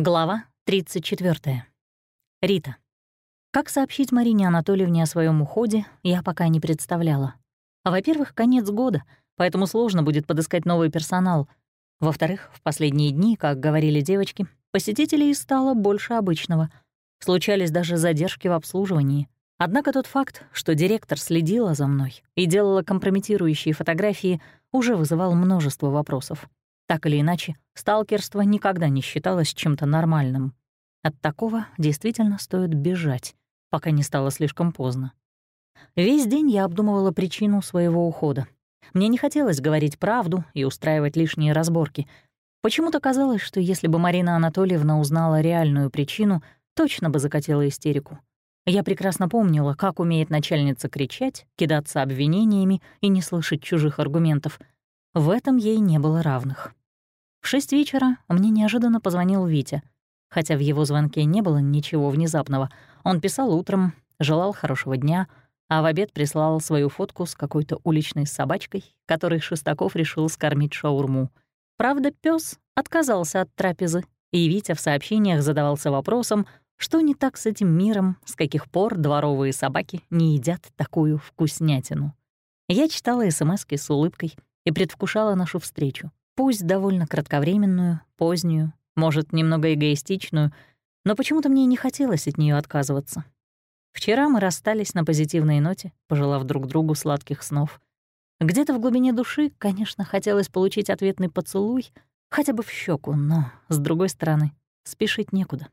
Глава 34. Рита. Как сообщить Марине Анатольевне о своем уходе, я пока не представляла. Во-первых, конец года, поэтому сложно будет подыскать новый персонал. Во-вторых, в последние дни, как говорили девочки, посетителей стало больше обычного. Случались даже задержки в обслуживании. Однако тот факт, что директор следила за мной и делала компрометирующие фотографии, уже вызывал множество вопросов. Так или иначе, сталкерство никогда не считалось чем-то нормальным. От такого действительно стоит бежать, пока не стало слишком поздно. Весь день я обдумывала причину своего ухода. Мне не хотелось говорить правду и устраивать лишние разборки. Почему-то казалось, что если бы Марина Анатольевна узнала реальную причину, точно бы закатила истерику. Я прекрасно помнила, как умеет начальница кричать, кидаться обвинениями и не слышать чужих аргументов. В этом ей не было равных. В шесть вечера мне неожиданно позвонил Витя. Хотя в его звонке не было ничего внезапного. Он писал утром, желал хорошего дня, а в обед прислал свою фотку с какой-то уличной собачкой, которой Шестаков решил скормить шаурму. Правда, пес отказался от трапезы, и Витя в сообщениях задавался вопросом, что не так с этим миром, с каких пор дворовые собаки не едят такую вкуснятину. Я читала смски с улыбкой и предвкушала нашу встречу. Пусть довольно кратковременную, позднюю, может, немного эгоистичную, но почему-то мне не хотелось от нее отказываться. Вчера мы расстались на позитивной ноте, пожелав друг другу сладких снов. Где-то в глубине души, конечно, хотелось получить ответный поцелуй, хотя бы в щеку, но, с другой стороны, спешить некуда.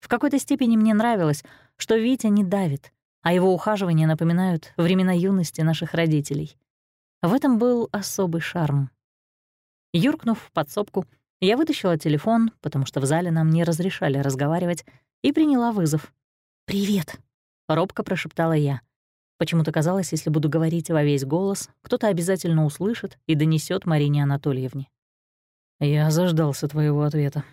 В какой-то степени мне нравилось, что Витя не давит, а его ухаживания напоминают времена юности наших родителей. В этом был особый шарм. Юркнув в подсобку, я вытащила телефон, потому что в зале нам не разрешали разговаривать, и приняла вызов. «Привет», — робко прошептала я. Почему-то казалось, если буду говорить во весь голос, кто-то обязательно услышит и донесет Марине Анатольевне. «Я заждался твоего ответа.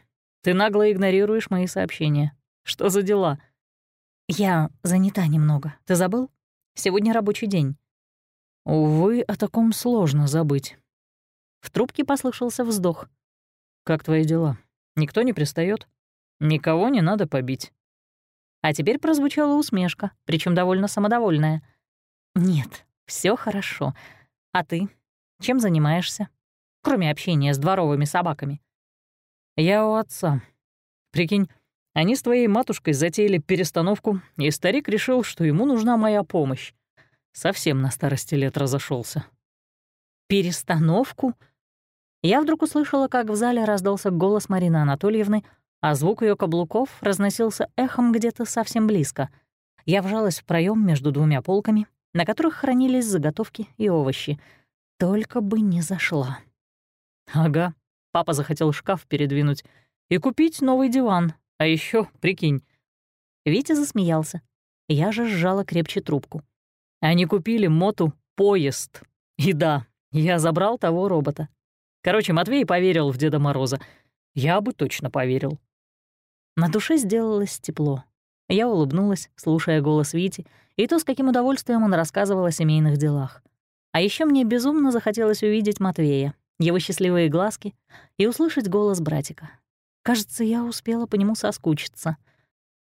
Ты нагло игнорируешь мои сообщения. Что за дела?» «Я занята немного. Ты забыл? Сегодня рабочий день». «Увы, о таком сложно забыть. В трубке послышался вздох. «Как твои дела? Никто не пристает? Никого не надо побить». А теперь прозвучала усмешка, причем довольно самодовольная. «Нет, все хорошо. А ты? Чем занимаешься? Кроме общения с дворовыми собаками». «Я у отца. Прикинь, они с твоей матушкой затеяли перестановку, и старик решил, что ему нужна моя помощь. Совсем на старости лет разошелся. «Перестановку?» Я вдруг услышала, как в зале раздался голос Марины Анатольевны, а звук ее каблуков разносился эхом где-то совсем близко. Я вжалась в проем между двумя полками, на которых хранились заготовки и овощи. Только бы не зашла. Ага, папа захотел шкаф передвинуть и купить новый диван, а еще, прикинь. Витя засмеялся. Я же сжала крепче трубку. Они купили моту поезд. И да, я забрал того робота. Короче, Матвей поверил в Деда Мороза. Я бы точно поверил. На душе сделалось тепло. Я улыбнулась, слушая голос Вити, и то, с каким удовольствием он рассказывал о семейных делах. А еще мне безумно захотелось увидеть Матвея, его счастливые глазки и услышать голос братика. Кажется, я успела по нему соскучиться.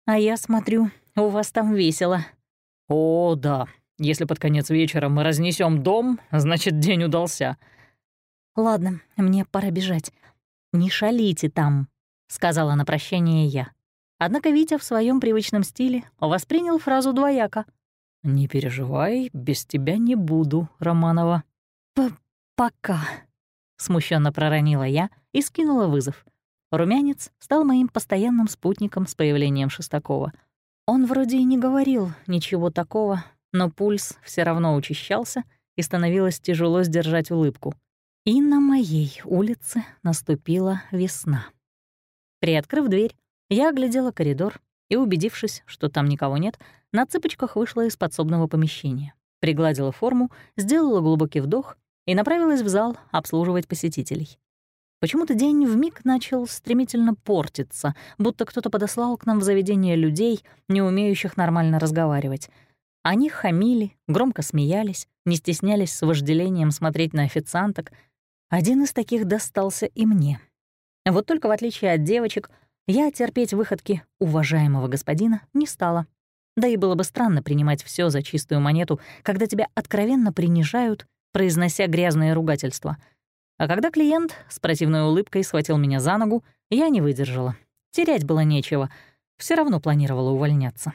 А я смотрю, у вас там весело. О, да. Если под конец вечера мы разнесем дом, значит, день удался. «Ладно, мне пора бежать. Не шалите там», — сказала на прощание я. Однако Витя в своем привычном стиле воспринял фразу двояко. «Не переживай, без тебя не буду, Романова». П «Пока», — смущенно проронила я и скинула вызов. Румянец стал моим постоянным спутником с появлением Шестакова. Он вроде и не говорил ничего такого, но пульс все равно учащался, и становилось тяжело сдержать улыбку. И на моей улице наступила весна. Приоткрыв дверь, я оглядела коридор и, убедившись, что там никого нет, на цыпочках вышла из подсобного помещения, пригладила форму, сделала глубокий вдох и направилась в зал обслуживать посетителей. Почему-то день вмиг начал стремительно портиться, будто кто-то подослал к нам в заведение людей, не умеющих нормально разговаривать. Они хамили, громко смеялись, не стеснялись с вожделением смотреть на официанток — один из таких достался и мне. Вот только в отличие от девочек, Я терпеть выходки уважаемого господина не стала. Да и было бы странно принимать все за чистую монету, когда тебя откровенно принижают, произнося грязные ругательства. А когда клиент с противной улыбкой схватил меня за ногу, я не выдержала. Терять было нечего. Все равно планировала увольняться.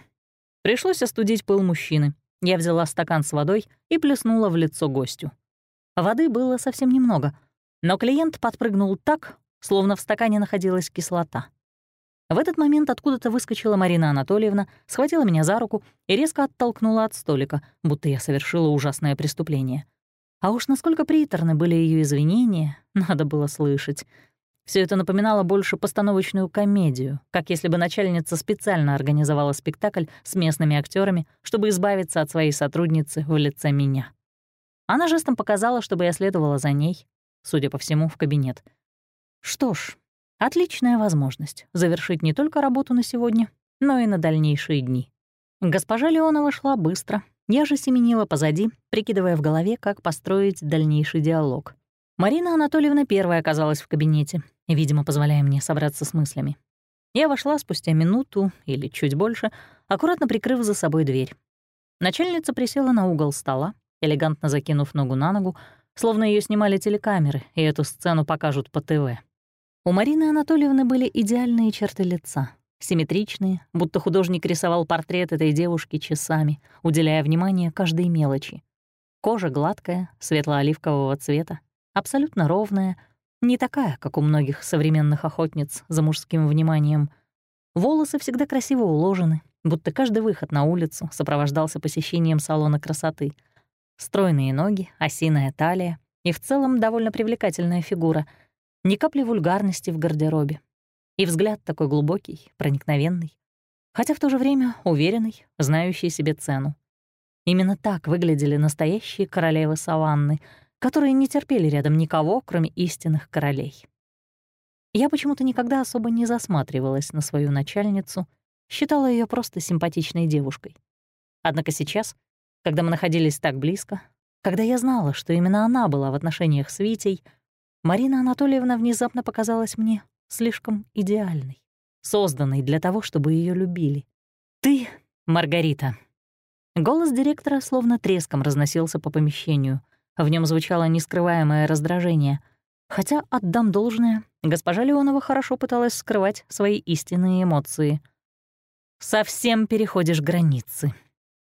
Пришлось остудить пыл мужчины. Я взяла стакан с водой и плеснула в лицо гостю. Воды было совсем немного, но клиент подпрыгнул так, словно в стакане находилась кислота. В этот момент откуда-то выскочила Марина Анатольевна, схватила меня за руку и резко оттолкнула от столика, будто я совершила ужасное преступление. А уж насколько приторны были ее извинения, надо было слышать. Все это напоминало больше постановочную комедию, как если бы начальница специально организовала спектакль с местными актерами, чтобы избавиться от своей сотрудницы в лице меня. Она жестом показала, чтобы я следовала за ней, судя по всему, в кабинет. Что ж, Отличная возможность завершить не только работу на сегодня, но и на дальнейшие дни. Госпожа Леонова шла быстро, я же семенила позади, прикидывая в голове, как построить дальнейший диалог. Марина Анатольевна первая оказалась в кабинете, видимо, позволяя мне собраться с мыслями. Я вошла спустя минуту или чуть больше, аккуратно прикрыв за собой дверь. Начальница присела на угол стола, элегантно закинув ногу на ногу, словно ее снимали телекамеры, и эту сцену покажут по ТВ. У Марины Анатольевны были идеальные черты лица, симметричные, будто художник рисовал портрет этой девушки часами, уделяя внимание каждой мелочи. Кожа гладкая, светло-оливкового цвета, абсолютно ровная, не такая, как у многих современных охотниц за мужским вниманием. Волосы всегда красиво уложены, будто каждый выход на улицу сопровождался посещением салона красоты. Стройные ноги, осиная талия и в целом довольно привлекательная фигура — ни капли вульгарности в гардеробе. И взгляд такой глубокий, проникновенный, хотя в то же время уверенный, знающий себе цену. Именно так выглядели настоящие королевы саванны, которые не терпели рядом никого, кроме истинных королей. Я почему-то никогда особо не засматривалась на свою начальницу, считала ее просто симпатичной девушкой. Однако сейчас, когда мы находились так близко, когда я знала, что именно она была в отношениях с Витей, Марина Анатольевна внезапно показалась мне слишком идеальной, созданной для того, чтобы ее любили. «Ты, Маргарита». Голос директора словно треском разносился по помещению. В нем звучало нескрываемое раздражение. Хотя, отдам должное, госпожа Леонова хорошо пыталась скрывать свои истинные эмоции. «Совсем переходишь границы.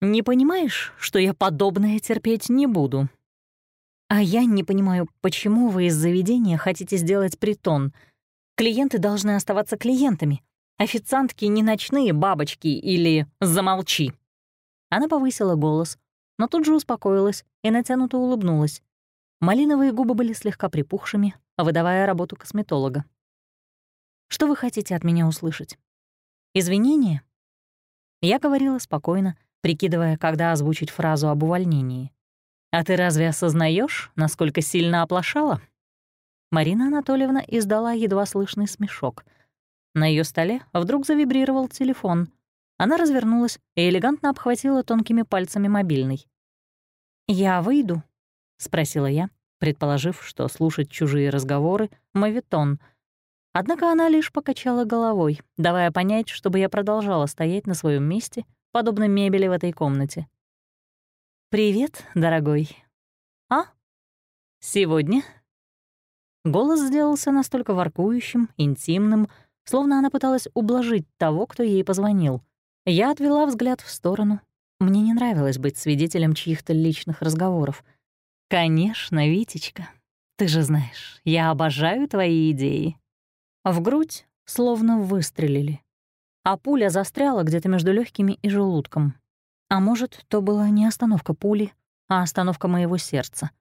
Не понимаешь, что я подобное терпеть не буду?» А я не понимаю, почему вы из заведения хотите сделать притон. Клиенты должны оставаться клиентами. Официантки не ночные бабочки или «замолчи». Она повысила голос, но тут же успокоилась и натянуто улыбнулась. Малиновые губы были слегка припухшими, выдавая работу косметолога. «Что вы хотите от меня услышать? Извинения?» Я говорила спокойно, прикидывая, когда озвучить фразу об увольнении. «А ты разве осознаешь, насколько сильно оплошала?» Марина Анатольевна издала едва слышный смешок. На ее столе вдруг завибрировал телефон. Она развернулась и элегантно обхватила тонкими пальцами мобильный. «Я выйду?» — спросила я, предположив, что слушать чужие разговоры — мавитон. Однако она лишь покачала головой, давая понять, чтобы я продолжала стоять на своем месте, подобно мебели в этой комнате. «Привет, дорогой». «А? Сегодня?» Голос сделался настолько воркующим, интимным, словно она пыталась ублажить того, кто ей позвонил. Я отвела взгляд в сторону. Мне не нравилось быть свидетелем чьих-то личных разговоров. «Конечно, Витечка. Ты же знаешь, я обожаю твои идеи». В грудь словно выстрелили, а пуля застряла где-то между легкими и желудком. А может, то была не остановка пули, а остановка моего сердца.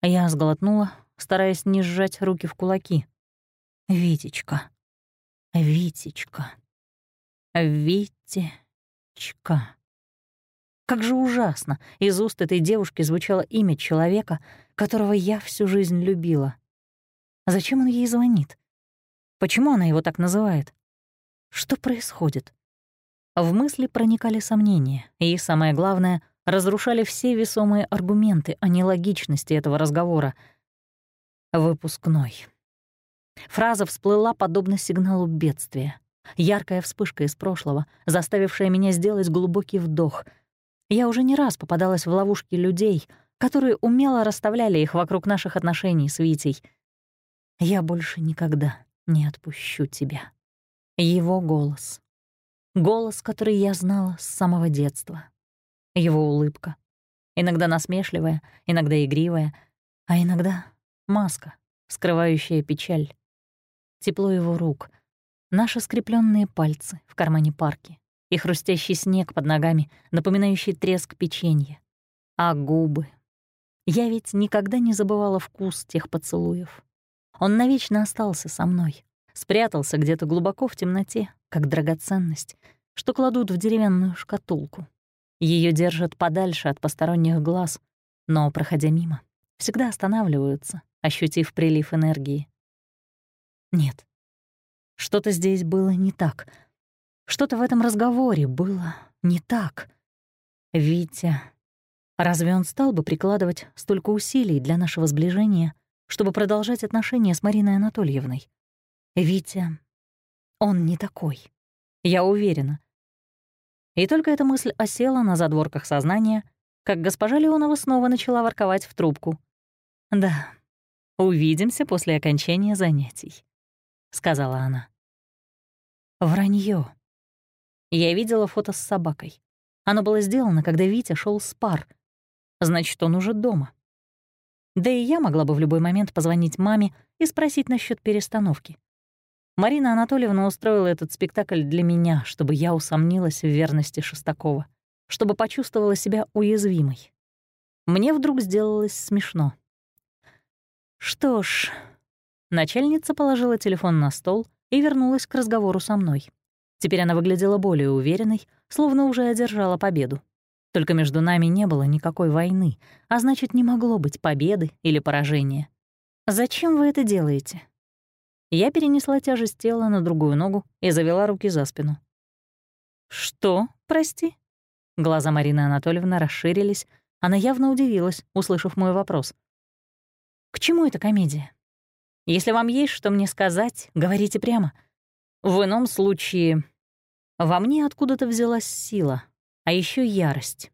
Я сглотнула, стараясь не сжать руки в кулаки. Витечка. Витечка. Витечка. Как же ужасно из уст этой девушки звучало имя человека, которого я всю жизнь любила. Зачем он ей звонит? Почему она его так называет? Что происходит? В мысли проникали сомнения, и, самое главное, разрушали все весомые аргументы о нелогичности этого разговора. Выпускной. Фраза всплыла подобно сигналу бедствия. Яркая вспышка из прошлого, заставившая меня сделать глубокий вдох. Я уже не раз попадалась в ловушки людей, которые умело расставляли их вокруг наших отношений с Витей. «Я больше никогда не отпущу тебя». Его голос. Голос, который я знала с самого детства. Его улыбка. Иногда насмешливая, иногда игривая, а иногда маска, скрывающая печаль. Тепло его рук, наши скрепленные пальцы в кармане парки и хрустящий снег под ногами, напоминающий треск печенья. А губы. Я ведь никогда не забывала вкус тех поцелуев. Он навечно остался со мной, спрятался где-то глубоко в темноте, как драгоценность, что кладут в деревянную шкатулку. Ее держат подальше от посторонних глаз, но, проходя мимо, всегда останавливаются, ощутив прилив энергии. Нет, что-то здесь было не так. Что-то в этом разговоре было не так. Витя... Разве он стал бы прикладывать столько усилий для нашего сближения, чтобы продолжать отношения с Мариной Анатольевной? Витя... Он не такой. Я уверена. И только эта мысль осела на задворках сознания, как госпожа Леонова снова начала ворковать в трубку. «Да, увидимся после окончания занятий», — сказала она. Вранье. Я видела фото с собакой. Оно было сделано, когда Витя шел с пар. Значит, он уже дома. Да и я могла бы в любой момент позвонить маме и спросить насчет перестановки. Марина Анатольевна устроила этот спектакль для меня, чтобы я усомнилась в верности Шестакова, чтобы почувствовала себя уязвимой. Мне вдруг сделалось смешно. Что ж, начальница положила телефон на стол и вернулась к разговору со мной. Теперь она выглядела более уверенной, словно уже одержала победу. Только между нами не было никакой войны, а значит, не могло быть победы или поражения. «Зачем вы это делаете?» Я перенесла тяжесть тела на другую ногу и завела руки за спину. «Что, прости?» Глаза Марины Анатольевны расширились. Она явно удивилась, услышав мой вопрос. «К чему эта комедия? Если вам есть что мне сказать, говорите прямо. В ином случае во мне откуда-то взялась сила, а еще ярость.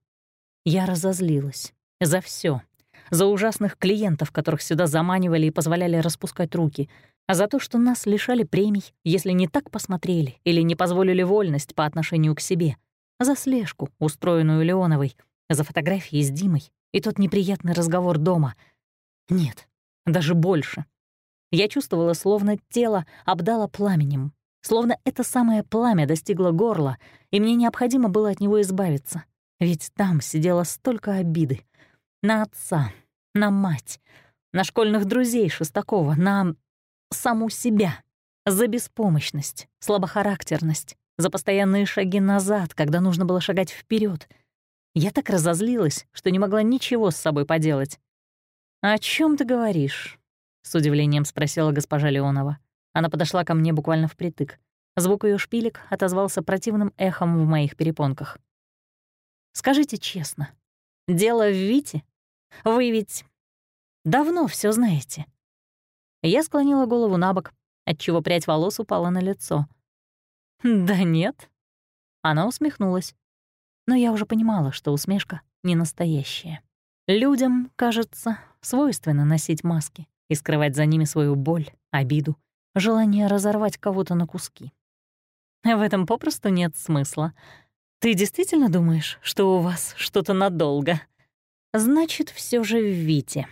Я разозлилась. За все, За ужасных клиентов, которых сюда заманивали и позволяли распускать руки — а за то, что нас лишали премий, если не так посмотрели или не позволили вольность по отношению к себе, за слежку, устроенную Леоновой, за фотографии с Димой и тот неприятный разговор дома. Нет, даже больше. Я чувствовала, словно тело обдало пламенем, словно это самое пламя достигло горла, и мне необходимо было от него избавиться. Ведь там сидело столько обиды. На отца, на мать, на школьных друзей Шестакова, на саму себя, за беспомощность, слабохарактерность, за постоянные шаги назад, когда нужно было шагать вперед. Я так разозлилась, что не могла ничего с собой поделать. «О чем ты говоришь?» — с удивлением спросила госпожа Леонова. Она подошла ко мне буквально впритык. Звук ее шпилек отозвался противным эхом в моих перепонках. «Скажите честно, дело в Вите? Вы ведь давно все знаете?» Я склонила голову на бок, отчего прядь волос упала на лицо. «Да нет». Она усмехнулась. Но я уже понимала, что усмешка не настоящая. Людям, кажется, свойственно носить маски и скрывать за ними свою боль, обиду, желание разорвать кого-то на куски. В этом попросту нет смысла. Ты действительно думаешь, что у вас что-то надолго? Значит, все же в Вите.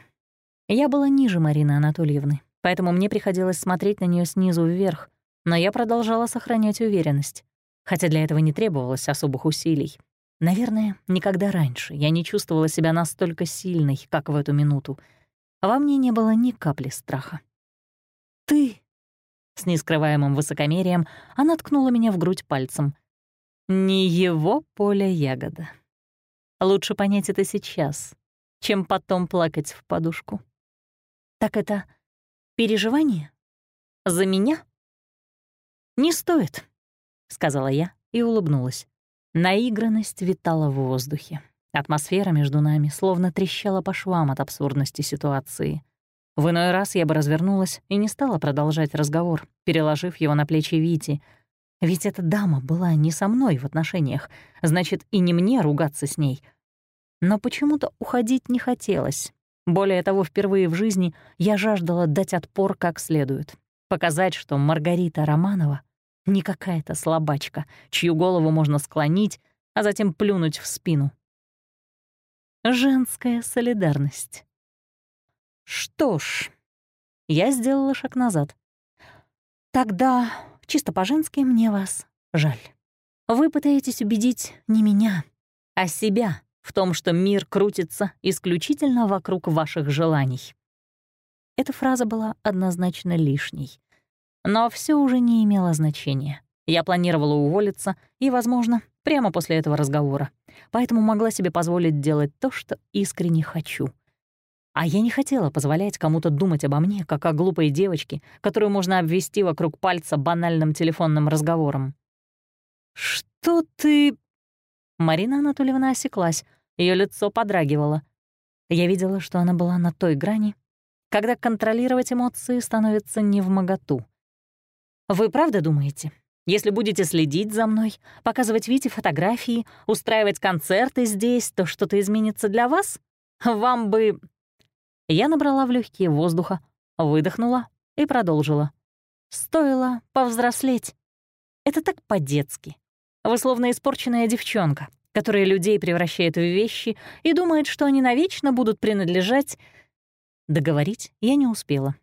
Я была ниже Марины Анатольевны, поэтому мне приходилось смотреть на нее снизу вверх, но я продолжала сохранять уверенность, хотя для этого не требовалось особых усилий. Наверное, никогда раньше я не чувствовала себя настолько сильной, как в эту минуту. Во мне не было ни капли страха. «Ты!» С нескрываемым высокомерием она ткнула меня в грудь пальцем. «Не его поле ягода. Лучше понять это сейчас, чем потом плакать в подушку». «Так это Переживание? За меня? Не стоит, сказала я и улыбнулась. Наигранность витала в воздухе. Атмосфера между нами словно трещала по швам от абсурдности ситуации. В иной раз я бы развернулась и не стала продолжать разговор, переложив его на плечи Вити. Ведь эта дама была не со мной в отношениях, значит, и не мне ругаться с ней. Но почему-то уходить не хотелось. Более того, впервые в жизни я жаждала дать отпор как следует. Показать, что Маргарита Романова не какая-то слабачка, чью голову можно склонить, а затем плюнуть в спину. Женская солидарность. Что ж, я сделала шаг назад. Тогда, чисто по-женски, мне вас жаль. Вы пытаетесь убедить не меня, а себя в том, что мир крутится исключительно вокруг ваших желаний. Эта фраза была однозначно лишней. Но все уже не имело значения. Я планировала уволиться и, возможно, прямо после этого разговора, поэтому могла себе позволить делать то, что искренне хочу — а я не хотела позволять кому-то думать обо мне, как о глупой девочке, которую можно обвести вокруг пальца банальным телефонным разговором. «Что ты...» Марина Анатольевна осеклась, ее лицо подрагивало. Я видела, что она была на той грани, когда контролировать эмоции становится не в моготу. «Вы правда думаете, если будете следить за мной, показывать Вите фотографии, устраивать концерты здесь, то что-то изменится для вас? Вам бы я набрала в легкие воздуха, выдохнула и продолжила. Стоило повзрослеть. Это так по-детски. Вы словно испорченная девчонка, которая людей превращает в вещи и думает, что они навечно будут принадлежать... Договорить я не успела.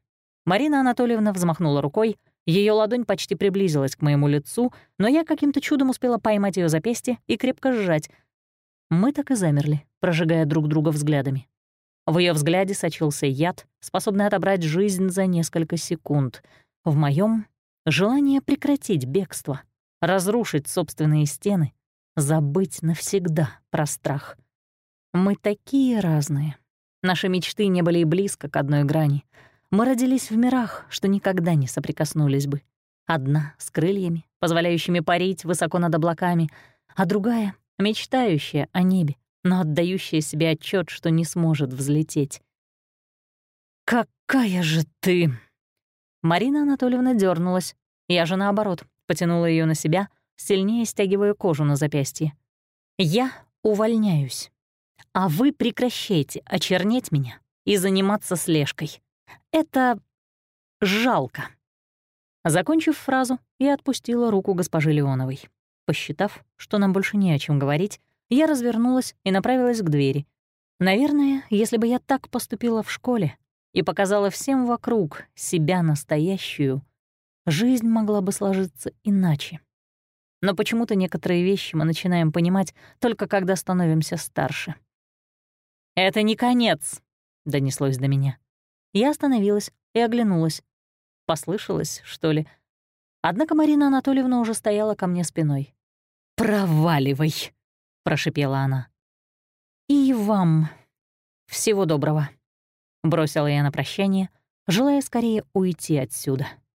Марина Анатольевна взмахнула рукой, ее ладонь почти приблизилась к моему лицу, но я каким-то чудом успела поймать ее запястье и крепко сжать. Мы так и замерли, прожигая друг друга взглядами. В ее взгляде сочился яд, способный отобрать жизнь за несколько секунд. В моем желание прекратить бегство, разрушить собственные стены, забыть навсегда про страх. Мы такие разные. Наши мечты не были и близко к одной грани. Мы родились в мирах, что никогда не соприкоснулись бы. Одна с крыльями, позволяющими парить высоко над облаками, а другая — мечтающая о небе, но отдающая себе отчет, что не сможет взлететь. «Какая же ты!» Марина Анатольевна дернулась. Я же, наоборот, потянула ее на себя, сильнее стягивая кожу на запястье. «Я увольняюсь, а вы прекращайте очернеть меня и заниматься слежкой. Это жалко». Закончив фразу, я отпустила руку госпожи Леоновой. Посчитав, что нам больше не о чем говорить, я развернулась и направилась к двери. Наверное, если бы я так поступила в школе и показала всем вокруг себя настоящую, жизнь могла бы сложиться иначе. Но почему-то некоторые вещи мы начинаем понимать только когда становимся старше. «Это не конец», — донеслось до меня. Я остановилась и оглянулась. Послышалось, что ли? Однако Марина Анатольевна уже стояла ко мне спиной. «Проваливай!» — прошипела она. «И вам всего доброго», — бросила я на прощание, желая скорее уйти отсюда.